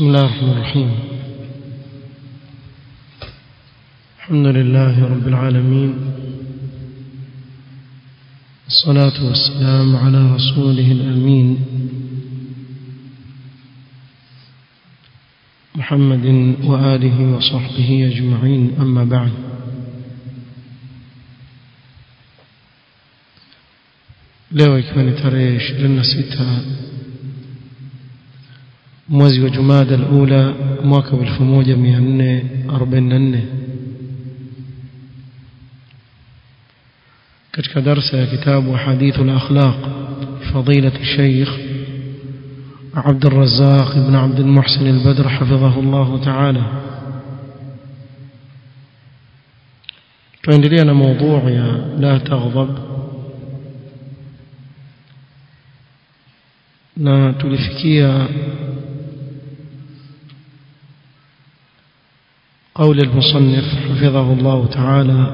بسم الله الرحمن الرحيم. الحمد لله رب العالمين. الصلاة والسلام على رسوله الأمين. محمد وآله وصحبه أجمعين. أما بعد. leo ikiwa ni tarehe 26 mwezi wa Jumada al-Ula mwaka wa 1444 katika darasa ya kitabu Hadithu al-Akhlaq فضيلة الشيخ عبد الرزاق بن عبد المحسن البدر حفظه الله تعالى tuendelea na موضوع ya لا تغضب na tulifikia قول المصنف حفظه الله تعالى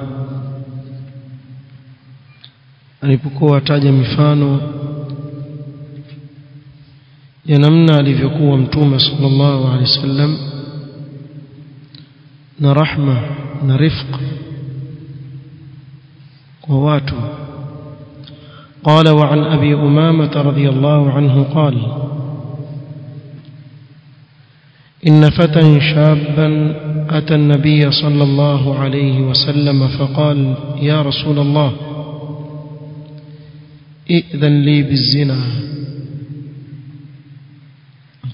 alipokuwa ataja mifano ya namna alivyokuwa mtume sallallahu alaihi wasallam na rahma na rifq kwa watu قال وعن أبي أمامة رضي الله عنه قال إن فتى شابا أتى النبي صلى الله عليه وسلم فقال يا رسول الله إئذن لي بالزنا.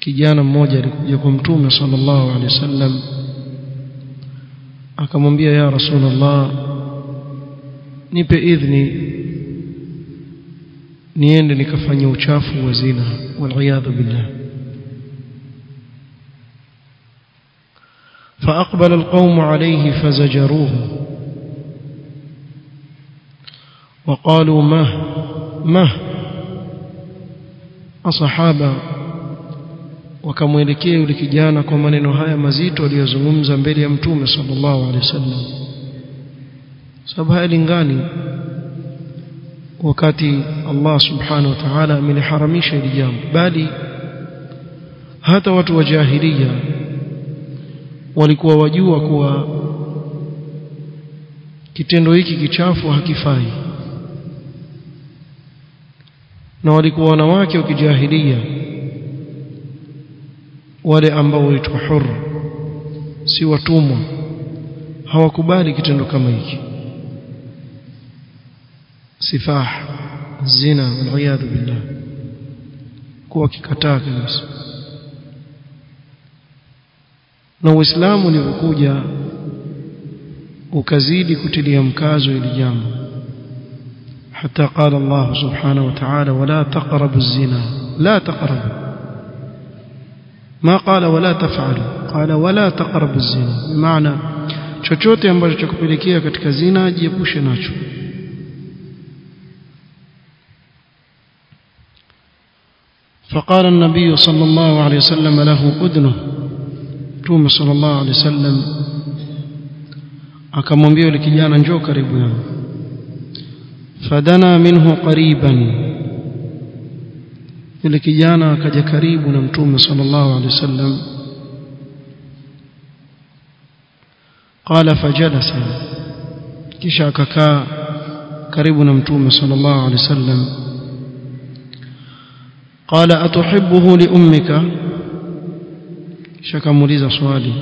كجانا موجة لكم تومي صلى الله عليه وسلم أكمن بي يا رسول الله نبي إذني نيند نكفني وشافوا وزنا والعياذ بالله فأقبل القوم عليه فزجروه. وقالوا مه مه أصحابا وكمولكي ولكجانا كمان نهاية مزيت وليزموم زنبير يمتوم صلى الله عليه وسلم. سبها إلنغاني وكاتي الله سبحانه وتعالى من حرمي شيء بالي هذا وجاهلية. Walikuwa wajua kuwa kitendo hiki kichafu hakifai. Na walikuwa wanawake wa kijahilia wale ambao waitwa huru si watumwa hawakubali kitendo kama hiki. Sifah zina waliyadhu billah. Kuwa kikataa kabisa na Uislamu ulivyokuja ukazidi kutilia mkazo ili jambo hata qala Allah subhanahu wa ta'ala wala taqrabu zina la taqrabu ma qala wala taf'alu qala wala taqrabu zina maana chochote ambacho chakupelekea katika zina jiepushe nacho فقال النبي صلى الله عليه وسلم له أذنه صلى الله عليه وسلم akamwambia yule kijana njoo karibu yangu fadana minhu qariban yule kijana akaja karibu na mtume sallallahu alaihi wasallam qala fajalasa kisha akakaa karibu na mtume sallallahu alaihi wasallam قال أتحبه لأمك shakamuuliza swali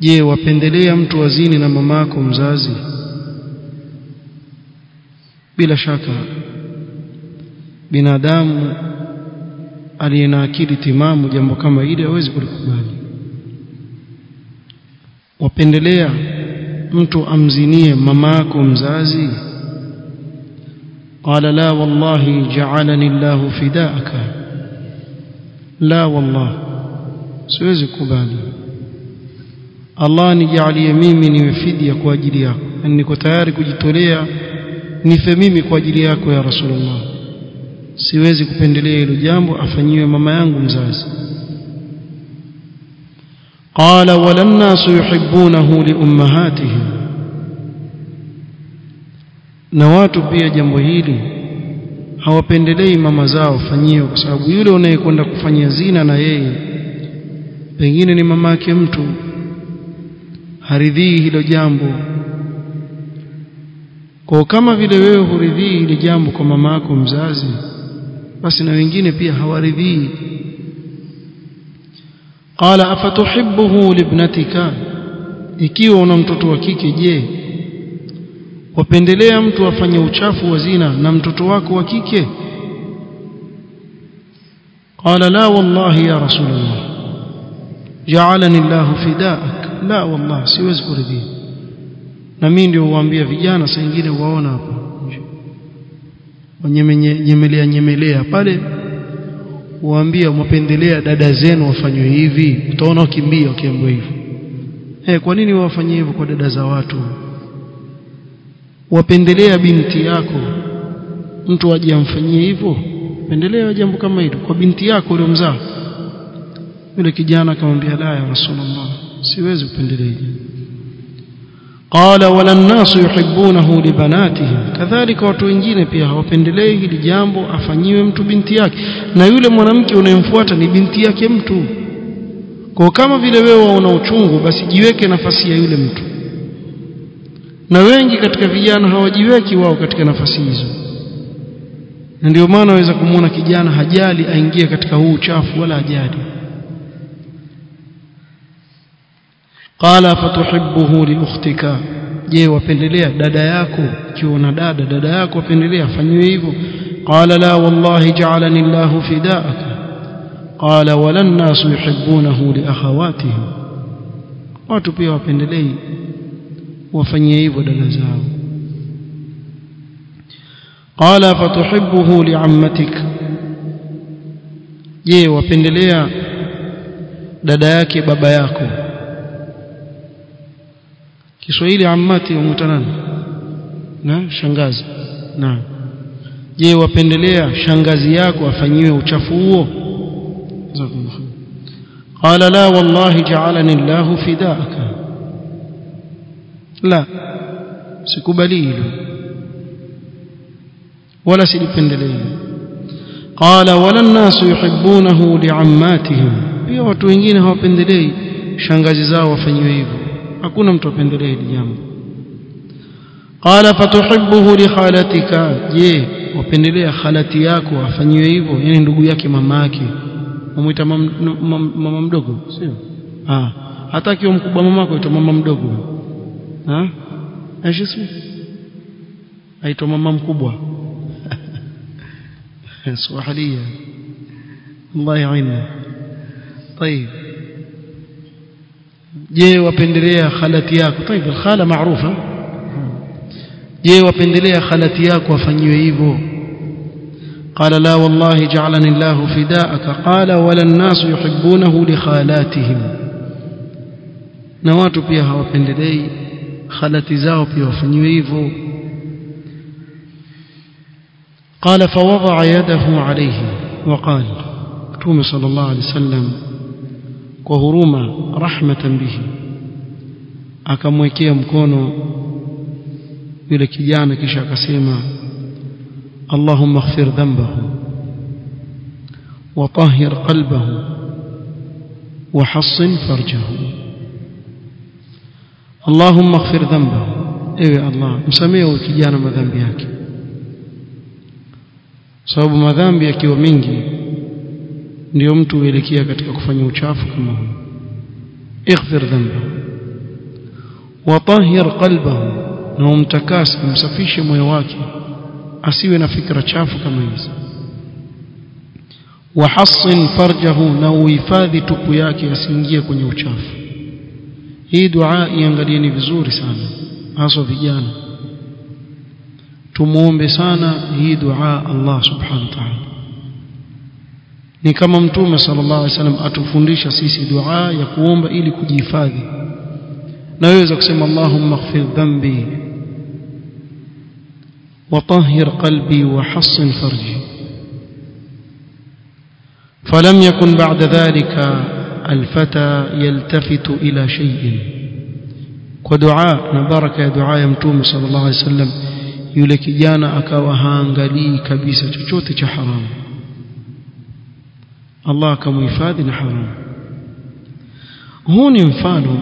je wapendelea mtu wazini na mamako mzazi? Bila shaka binadamu aliye na akili timamu jambo kama ile hawezi kulikubali. Wapendelea mtu amzinie mamako mzazi? Qala la wallahi ja'alani llahu fidaaka. La wallahi siwezi kubali Allah nijalie mimi niwe fidia kwa ajili yako yani niko tayari kujitolea nife mimi kwa ajili yako ya Rasulullah siwezi kupendelea hilo jambo afanyiwe mama yangu mzazi قال ولا الناس يحبونه لامهاتهم na watu pia jambo hili hawapendelei mama zao fanyiwe kwa sababu yule unayekwenda kufanyia zina na yeye pengine ni mama yake mtu haridhii hilo jambo. Kwa kama vile wewe huridhii hili jambo kwa mama yako mzazi basi na wengine pia hawaridhii. Qala afatuhibbuhu libnatika ikiwa una mtoto wa kike je wapendelea mtu afanye uchafu wa zina na mtoto wako wa kike? Qala la wallahi ya rasulullah ja'alani Allahu fidaak. La wallahi siwezi kuridhia. Na mimi ndio huambia vijana saa nyingine uwaona hapo. Wanyemelea nyemelea pale waambia mwapendelea dada zenu wafanywe hivi? Utaona wakimbia wakiambiwa hivyo. Eh kwa nini wafanye hivyo kwa dada za watu? Wapendelea binti yako. Mtu aje amfanyie hivyo? Pendelea jambo kama hilo kwa binti yako uliomzaa yule kijana akamwambia la ya rasulullah siwezi kupendelea qala wala nnasu yuhibbunahu libanatihim kadhalika watu wengine pia hawapendelei hili jambo afanyiwe mtu binti yake. Na yule mwanamke unayemfuata ni binti yake mtu. Kwa kama vile wewe una uchungu basi jiweke nafasi ya yule mtu. Na wengi katika vijana hawajiweki wao katika nafasi hizo. Na ndio maana waweza kumwona kijana hajali aingie katika huu uchafu wala hajali qala fatuhibbuhu li ukhtika je wapendelea dada yako ikiwa na dada dada yako wapendelea afanyiwe hivyo qala la wallahi ja'alani Allahu fidaaka qala wala an-nasu yuhibbunahu li akhawatihim watu pia wapendelei wafanyie hivyo dada zao qala fatuhibbuhu li'ammatik je wapendelea dada yake baba yako Kiswahili ammati umuita nani na shangazi. Na. Je wapendelea shangazi yako afanyiwe uchafu huo? Qala la wallahi ja'alani Allahu fidaaka. La sikubali hilo. Wala silipendelea. qala wala an-nasu yuhibbunahu li'ammatihim. Pia watu wengine hawapendelei shangazi zao wafanyiwe hivyo hakuna mtu apendelee hili jambo qala fatuhibbuhu li khalatika je wapendelea khalati yako afanyiwe hivyo yani ndugu yake mama yake umuita mama mdogo sio ah hata akiwa mkubwa mamako aitwa mama mdogo ah ايش اسمه aitwa mama mkubwa سواحليه الله يعيننا طيب je wapendelea khalati yako طيب الخاله معروفه je wapendelea khalati yako afanyiwe hivyo قال لا والله جعلني الله فداءك قال ولا الناس يحبونه لخالاتهم na watu pia hawapendelei khalati zao pia wafanyiwe hivyo قال فوضع يده عليه وقال متوم صلى الله عليه وسلم وهروما رحمة به akamwekea mkono yule kijana kisha akasema Allahumma ighfir dhanbahu wa tahhir qalbahu wa hassin farjahu Allahumma ighfir dhanbahu ewe Allah msamehe huyu kijana madhambi yake sababu madhambi yakiwa mengi ndio mtu huelekea katika kufanya uchafu kama huu. Dhanbahu. Wa tahhir qalbahu. Na umtakase umsafishe moyo wake asiwe na fikra chafu kama hizo wa hassin farjahu na uhifadhi tupu yake asiingie kwenye uchafu. Hii dua iangalieni vizuri sana hasa vijana. Tumuombe sana hii dua Allah subhanahu wa ta'ala ni kama mtume sallallahu alaihi wasallam atufundisha sisi dua ya kuomba ili kujihifadhi naweza kusema Allahumma ighfir dhanbi وطهر قلبي وحصن فرجي فلم يكن بعد ذلك الفتى يلتفت إلى شيء ودعاء نبارك يا دعاء يمتوم صلى الله عليه وسلم kijana akawa haangalii kabisa chochote cha haramu Allah akamhifadhi na haramu huu ni mfano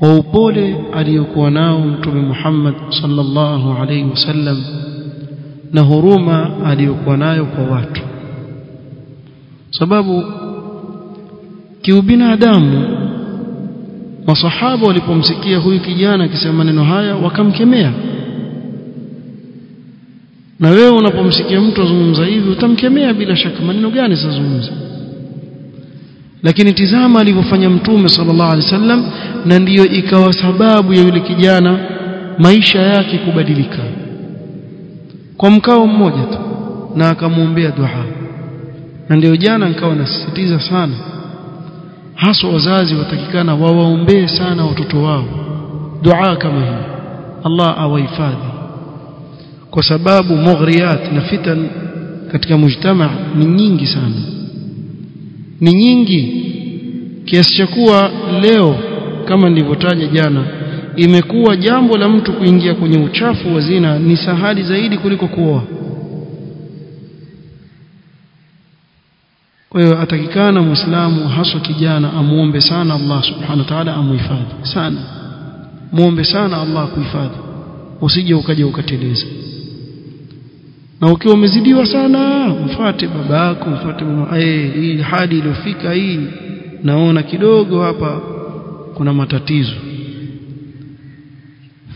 wa upole aliyokuwa nao mtume Muhammad sallallahu alaihi wasallam na huruma aliyokuwa nayo kwa watu. Sababu kiubinadamu masahaba walipomsikia huyu kijana akisema maneno haya wakamkemea na wewe unapomsikia mtu azungumza hivi utamkemea bila shaka. Maneno gani sazungumza lakini tizama alivyofanya mtume sallallahu alaihi wasallam na ndiyo ikawa sababu ya yule kijana maisha yake kubadilika. Kwa mkao mmoja tu na akamwombea dua. Na ndio jana nikawa nasisitiza sana haswa wazazi watakikana wawaombee sana watoto wao dua kama hii. Allah awahifadhi kwa sababu mughriyat na fitan katika mujtama ni nyingi sana. Ni nyingi kiasi cha kuwa leo kama nilivyotaja jana imekuwa jambo la mtu kuingia kwenye uchafu wa zina ni sahali zaidi kuliko kuoa. Kwa hiyo atakikana muislamu haswa kijana amuombe sana Allah subhanahu wa ta'ala amuhifadhi. Sana. Muombe sana Allah kuhifadhi. Usije ukaja ukateleza na ukiwa umezidiwa sana mfuate babako mfuate mama. Eh hii hadi iliyofika hii naona kidogo hapa kuna matatizo.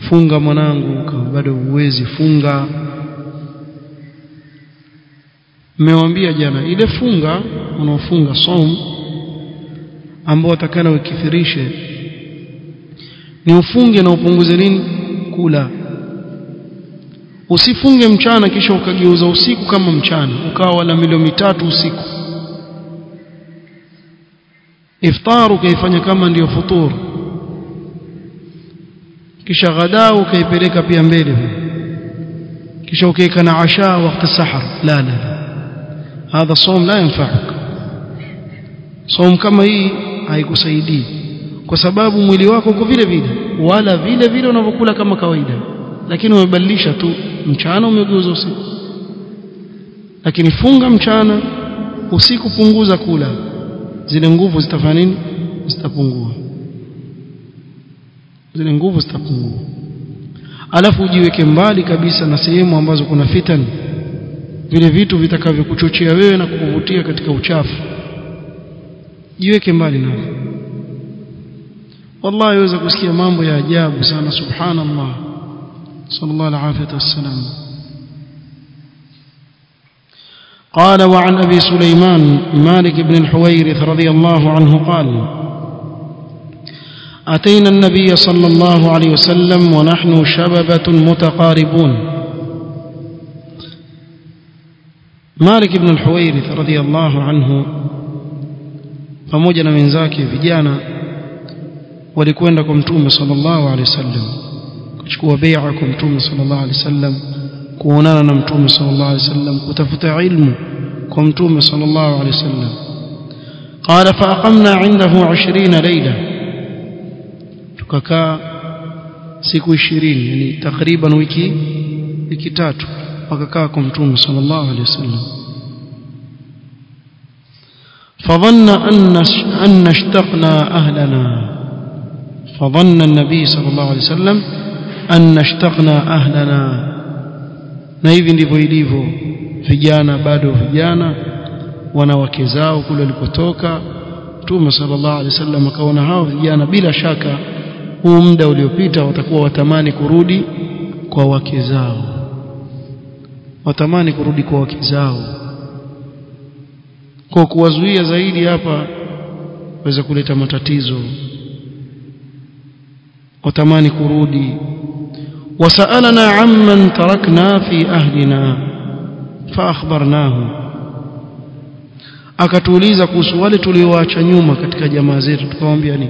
Funga mwanangu kama bado uwezi funga. Mmewambia jana ile funga unaofunga som ambao atakana ukithirishe ni ufunge na upunguze nini? Kula usifunge mchana kisha ukageuza usiku kama mchana ukawa wala milo mitatu usiku. Iftaru ukaifanya kama ndiyo futuru kisha ghadaa ukaipeleka pia mbele. Kisha ukaika na asha wakati sahar. La la hadha som la yanfa'uk. Som kama hii haikusaidii. Kwa sababu mwili wako uko vile vile. Wala vile vile unavyokula kama kawaida. Lakini umebadilisha tu mchana umeguza usiku. Lakini funga mchana usiku punguza kula. Zile nguvu zitafanya nini? Zitapungua. Zile nguvu zitapungua. Alafu ujiweke mbali kabisa na sehemu ambazo kuna fitani. Vile vitu vitakavyokuchochea wewe na kukuvutia katika uchafu. Jiweke mbali navyo. Wallahi waweza kusikia mambo ya ajabu sana subhanallah sallallahu alaihi wasallam قال وعن أبي سليمان مالك بن الحويرث رضي الله عنه قال أتينا النبي صلى الله عليه وسلم ونحن شببة متقاربون. مالك بن الحويرث رضي الله عنه pamoja na wenzake vijana walikwenda kwa mtume sallallahu alaihi wasallam kuchukua bai'a kwa mtume sallallahu alaihi wasallam kuonana na mtume sallallahu alaihi wasallam kutafuta ilmu kwa mtume sallallahu alaihi wasallam قال فأقمنا عنده 20 ليلة tukakaa siku 20 yani takriban wiki wiki tatu wakakaa kwa mtume sallallahu alaihi wasallam فظن أن أن اشتقنا أهلنا فظن النبي صلى الله عليه annashtaqna ahlana. Na hivi ndivyo ilivyo vijana bado vijana wanawake zao kule walipotoka Mtume sallallahu alaihi wasallam akaona hao vijana bila shaka huu muda uliopita watakuwa watamani kurudi kwa wake zao. Watamani kurudi kwa wake zao. Kwa kuwazuia zaidi hapa waweza kuleta matatizo. Watamani kurudi وسألنا عمن تركنا في أهلنا فأخبرناه akatuuliza kuhusu wale tulioacha nyuma katika jamaa zetu tukamwambia ni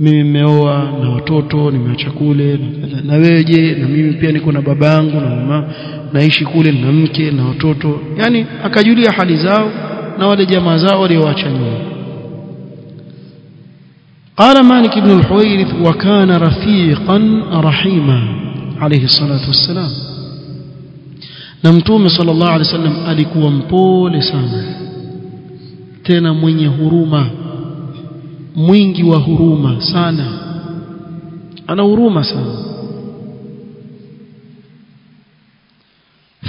mimi nimeoa na watoto nimeacha kule na wewe je na mimi pia niko na babangu na mama naishi kule na mke na watoto yani akajulia hali zao na wale jamaa zao walioacha nyuma قال مالك بن الحويرث وكان رفيقا رحيما عليه الصلاة والسلام. نمتوم صلى الله عليه وسلم mpole sana. Tena mwenye huruma. Mwingi wa huruma sana. Ana huruma sana.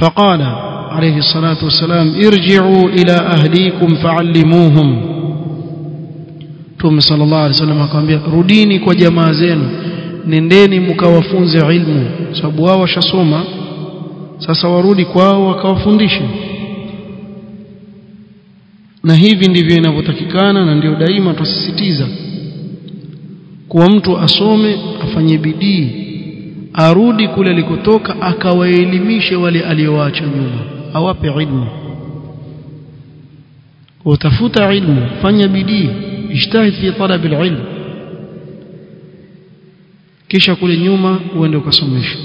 فقال عليه الصلاة والسلام ارجعوا إلى أهليكم فعلموهم Mtume sallallahu alaihi wasallam akamwambia rudini kwa jamaa zenu nendeni mkawafunze ilmu sababu wao washasoma. Sasa warudi kwao wakawafundishe. Na hivi ndivyo inavyotakikana na ndio daima tusisitiza kuwa mtu asome afanye bidii arudi kule alikotoka akawaelimishe wale aliyowaacha nyuma awape ilmu. Utafuta ilmu fanya bidii اجتهد في طلب العلم. كيش كل يوم وندك سمش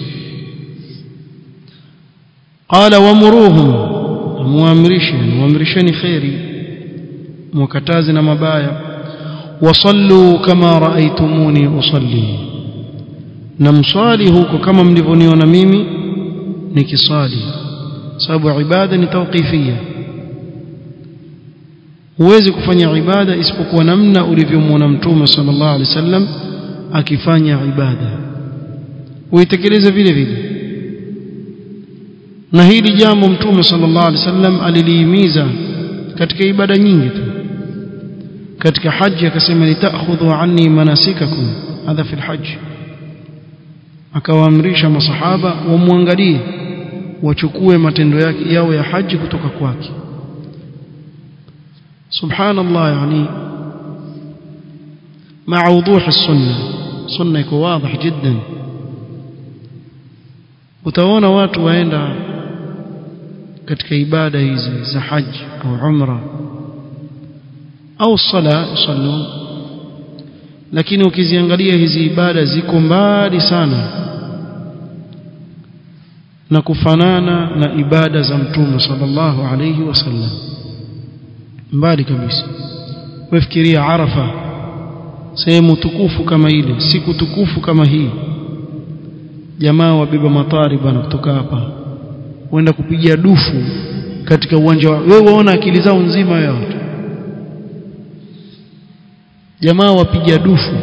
قال ومروهم موامرشين وامرشين خيري. مكتازنا مبايا. وصلوا كما رأيتموني أصلي. نمصالي هو كما مدفوني ونميمي نكصالي سبب عبادة توقيفيه huwezi kufanya ibada isipokuwa namna ulivyomwona mtume sallallahu alaihi wasallam akifanya ibada. Uitekeleze vile vile. Na hili jambo mtume sallallahu alaihi wasallam alilihimiza katika ibada nyingi tu. Katika haji akasema litakhudhu anni manasikakum. Hadha fi alhajj akawaamrisha masahaba wamwangalie wachukue matendo yake yao ya haji kutoka kwake subhanallah yani مع وضوح السنة sunna iko wazi jiddan utaona watu waenda katika ibada hizi za haji au umra au sala yusallun lakini ukiziangalia hizi ibada ziko mbali sana na kufanana na ibada za mtume sallallahu alayhi wasallam mbali kabisa. Wefikiria arafa sehemu tukufu kama ile siku tukufu kama hii. Jamaa wabeba matari bana kutoka hapa wenda kupiga dufu katika uwanja wa wewe waona akili zao nzima wewe jamaa wapiga dufu.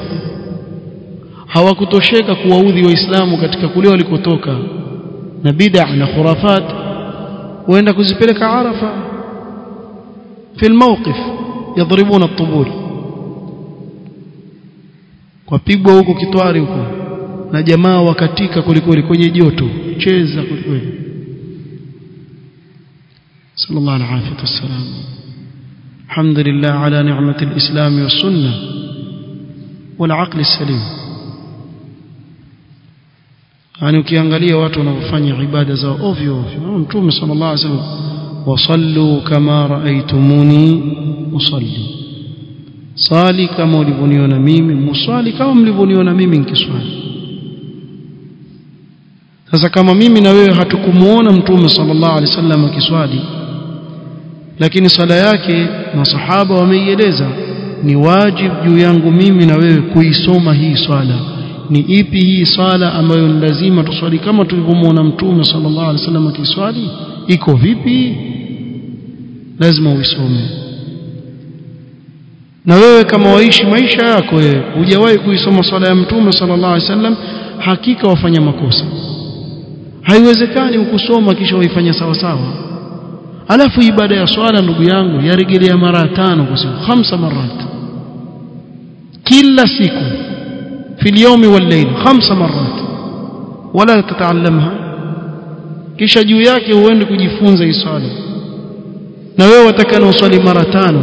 Hawakutosheka kuwaudhi waislamu katika kule walikotoka. Na bid'a na khurafat waenda kuzipeleka arafa في الموقف يضربون الطبول wapigwa huko kitwari huko na jamaa wakatika kulikweli kwenye joto cheza kulikweli sallallahu alaihi wasallam alhamdulillah ala ni'mati alislam was-sunnah wal-aql as-salim yani ukiangalia watu wanaofanya ibada zao ovyo ovyo mtume sallallahu alaihi wasallam wasallu كما raaitumuni usalli. Sali كما ulivyoniona ميمي musali kama mlivyoniona mimi nikiswali. Sasa kama mimi na wewe hatukumuona mtume sallallahu alaihi wasallam akiswali lakini sala yake masahaba wameieleza ni wajibu juu yangu mimi na wewe kuisoma hii swala. Ni ipi hii swala ambayo ni lazima tuswali kama tulivyomuona mtume sallallahu alaihi wasallam akiswali iko vipi lazima uisome na wewe kama waishi maisha yako wewe hujawahi kuisoma swala ya mtume sallallahu alaihi wasallam hakika wafanya makosa haiwezekani ukusoma kisha uifanya sawa sawa alafu ibada ya swala ndugu yangu yarejelea mara tano kwa siku khamsa marat kila siku في اليوم والليل خمس مرات ولا تتعلمها kisha juu yake uende kujifunza hii swala na wewe watakana uswali mara tano.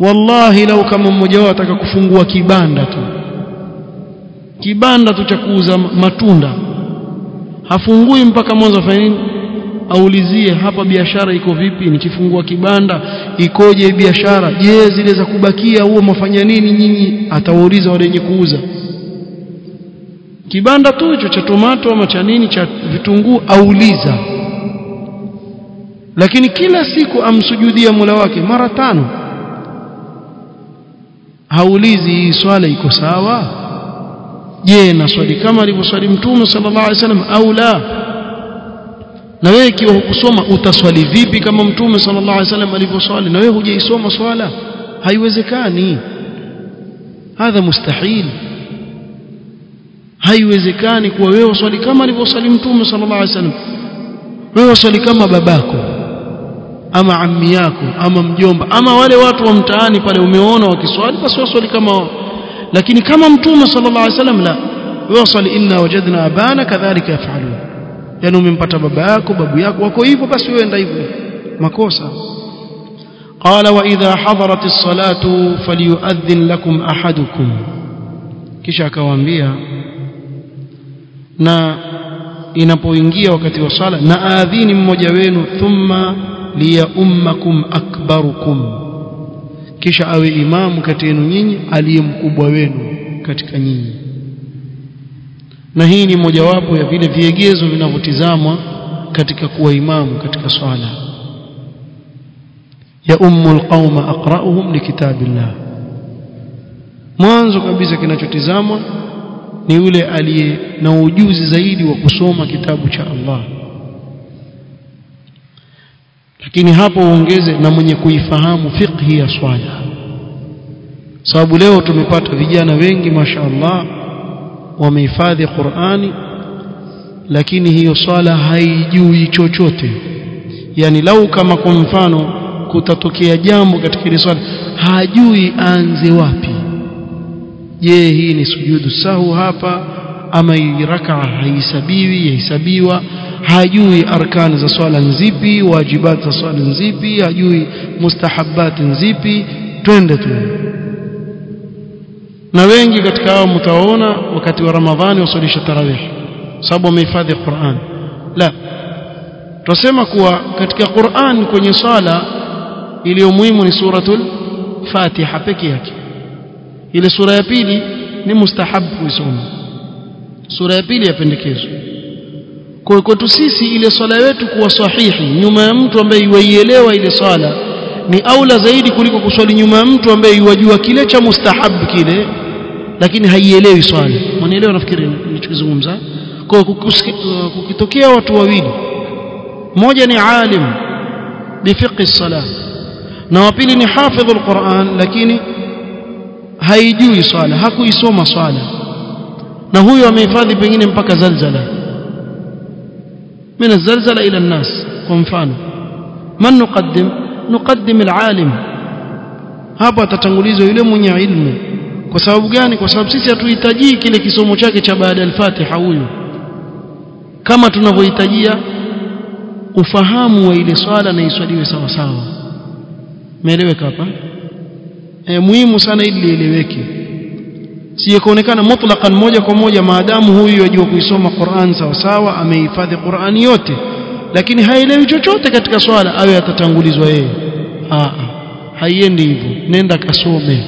Wallahi lau kama mmoja wao ataka kufungua kibanda tu. Kibanda tu cha kuuza matunda. Hafungui mpaka mwanzo afanye nini? Aulizie hapa biashara iko vipi? Nikifungua kibanda ikoje biashara? Je zile za kubakia huo mafanya nini nyinyi? Atawauliza wale wenye kuuza kibanda tu hicho cha tomato ama cha nini cha vitunguu auliza. Lakini kila siku amsujudia mula wake mara tano. Haulizi hii swala iko sawa? Je na swali kama alivyoswali mtume sallallahu alaihi wasallam au la? Na wewe ikiwa hukusoma utaswali vipi kama mtume sallallahu alaihi wasallam alivyoswali? Na wewe hujaisoma swala? Haiwezekani. Hadha mustahil haiwezekani kuwa wewe uswali kama alivyosali mtume sallallahu alaihi wasallam. Wewe uswali kama babako ama ammi yako ama mjomba ama wale watu wa mtaani pale umeona wakiswali basi waswali kama wao. Lakini kama mtume sallallahu alaihi wasallam la. Waswali inna wajadna abana kadhalika yafalun. Yani umempata baba yako babu yako wako hivyo basi wewe enda hivyo. Makosa. Qala wa idha hadarat as-salatu falyu'adhdhin lakum ahadukum. Kisha akawaambia na inapoingia wakati wa sala na aadhini mmoja wenu thumma liyaummakum akbarukum. Kisha awe imamu kati yenu nyinyi aliye mkubwa wenu katika nyinyi. Na hii ni mojawapo ya vile viegezo vinavyotizamwa katika kuwa imamu katika swala. Ya ummul qauma aqra'uhum likitabillah mwanzo kabisa kinachotizamwa ni yule aliye na ujuzi zaidi wa kusoma kitabu cha Allah. Lakini hapo uongeze na mwenye kuifahamu fiqhi ya swala. Sababu leo tumepata vijana wengi mashaallah wamehifadhi Qur'ani lakini hiyo swala haijui chochote. Yani lau kama kwa mfano kutatokea jambo katika ile swala hajui aanze wapi je hii ni sujudu sahu hapa ama hii rakaa haihesabiwi yahesabiwa hajui arkani za swala nzipi wajibat za swala nzipi hajui mustahabati nzipi twende tu. Na wengi katika hao mtaona wakati wa ramadhani wasalisha tarawih sababu wamehifadhi Qur'an. La tunasema kuwa katika Qur'an kwenye swala iliyo muhimu ni suratul Fatiha peke yake ile sura ya pili ni mustahabu kuisoma. Sura ya pili yapendekezwa kwa kwetu sisi ile swala yetu kuwa sahihi nyuma ya mtu ambaye iwaielewa ile swala ni aula zaidi kuliko kuswali nyuma ya mtu ambaye iwajua kile cha mustahabu kile lakini haielewi swala. Mwanielewa nafikiri nilichozungumza kwa kukitokea watu wawili. Mmoja ni alim bifiqhi salah na wa pili ni hafidh alquran lakini haijui swala hakuisoma swala na huyo amehifadhi pengine mpaka zalzala من الزلزلة إلى الناس ومفانه من نقدم نقدم العالم hapa atatangulizwa yule mwenye ilmu kwa sababu gani kwa sababu sisi hatuhitaji kile kisomo chake cha baada ya al-Fatiha huyo kama tunavyohitajia ufahamu wa ile swala na iswaliwe sawa sawa meeleweka hapa E, muhimu sana ili lieleweke. Siye kuonekana mutlaqan moja kwa moja maadamu huyu yajua kuisoma Qur'an sawa sawa amehifadhi Qur'ani yote lakini haelewi chochote katika swala awe atatangulizwa yeye. A haiendi hivyo. Nenda kasome.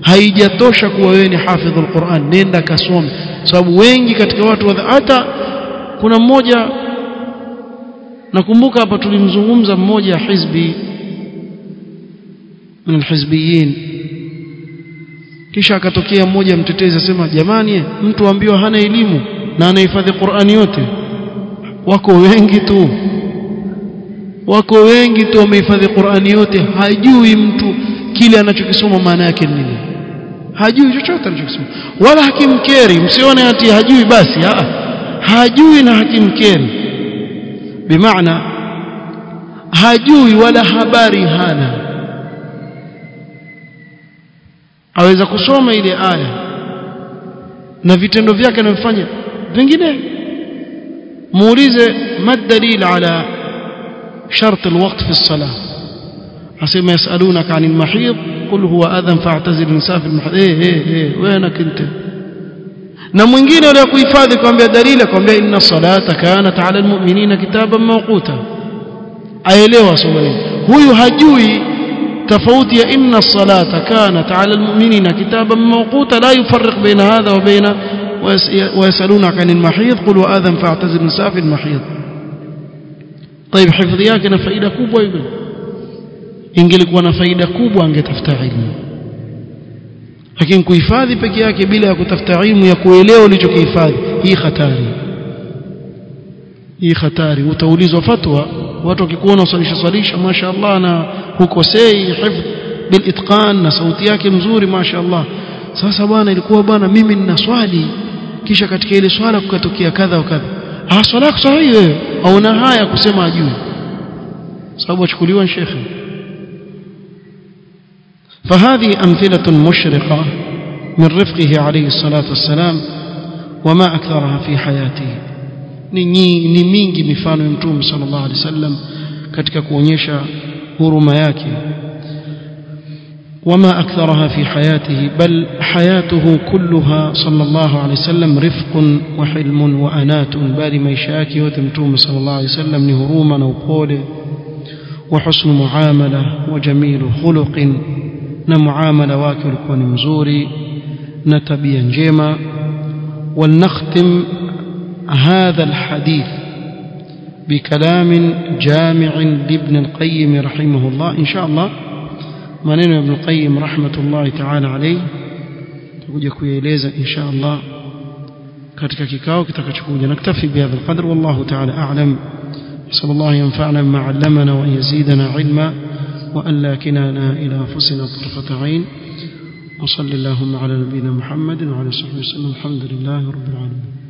Haijatosha kuwa wewe ni hafidhul Qur'an. Nenda kasome. Sababu wengi katika watu hata kuna mmoja nakumbuka hapa tulimzungumza mmoja hizbi min alhizbiyin kisha akatokea mmoja mtetezi asema jamani mtu ambiwa hana elimu na anahifadhi Qur'ani yote. Wako wengi tu. Wako wengi tu wamehifadhi Qur'ani yote. Hajui mtu kile anachokisoma maana yake nini. Hajui chochote anachokisoma. Wala hakimkeri. Msione ati hajui basi ha hajui na hakimkeri. Bimaana hajui wala habari hana aweza kusoma ile aya na vitendo vyake anamfanya vingine muulize madalil ala شرط الوقت في الصلاة عسيما يسألونك عن المحيض قل هو أذن فاعتزل النساء في المحيض إيه إيه إيه وينك أنت na mwingine wale kuhifadhi kwambia dalili kwambia inna salata kanat ala almu'minina kitaban mawquta aelewa somo huyu hajui تفوتي إن الصلاة كانت على المؤمنين كتابا موقوتا لا يفرق بين هذا وبين ويسألونك عن المحيض قل وآذن فاعتزل النساء في المحيض. طيب حفظ ياك أنا فائدة كوب ويقول إن قلك وأنا فائدة كوب وأنك تفتع علمي. لكن كيفاذي بكياك بلا كتفتع علمي يكويليه لجو كيفاذي هي ختاري. هي ختاري. وتوليز وفتوى watu wakikuona usalisha swalisha mashaallah na hukosei hifdh bilitqan na sauti yake mzuri mashaallah sasa bwana ilikuwa bwana mimi nina swali kisha katika ile swala kukatokea kadha wa kadha ah swala yako sahihi wewe auna haya kusema ajui sababu achukuliwa shekhe فهذه أمثلة مشرقة من رفقه عليه الصلاة والسلام وما أكثرها في حياته ni mingi mifano ya mtume sallallahu alaihi wasallam katika kuonyesha huruma yake. وما أكثرها في حياته بل حياته كلها صلى الله عليه وسلم رفق وحلم وأنات بل ميشاكي وتمتوم صلى الله عليه وسلم نهروما وقوله وحسن معاملة وجميل خلق نمعاملة واكل كون مزوري نتبيا جيما ولنختم هذا الحديث بكلام جامع لابن القيم رحمه الله. إن شاء الله maneno ya Ibn Qayyim rahmatullahi ta'ala alayhi tutakuja kuyaeleza insha Allah katika kikao kitakachokuja naktafi bihadha alqadr wallahu ta'ala a'lam صلى الله ينفعنا بما علمنا وأن يزيدنا علما. وأن لا كنانا إلى أنفسنا طرفة عين. وصل اللهم على نبينا محمد وعلى صحبه وسلم. الحمد لله رب العالمين.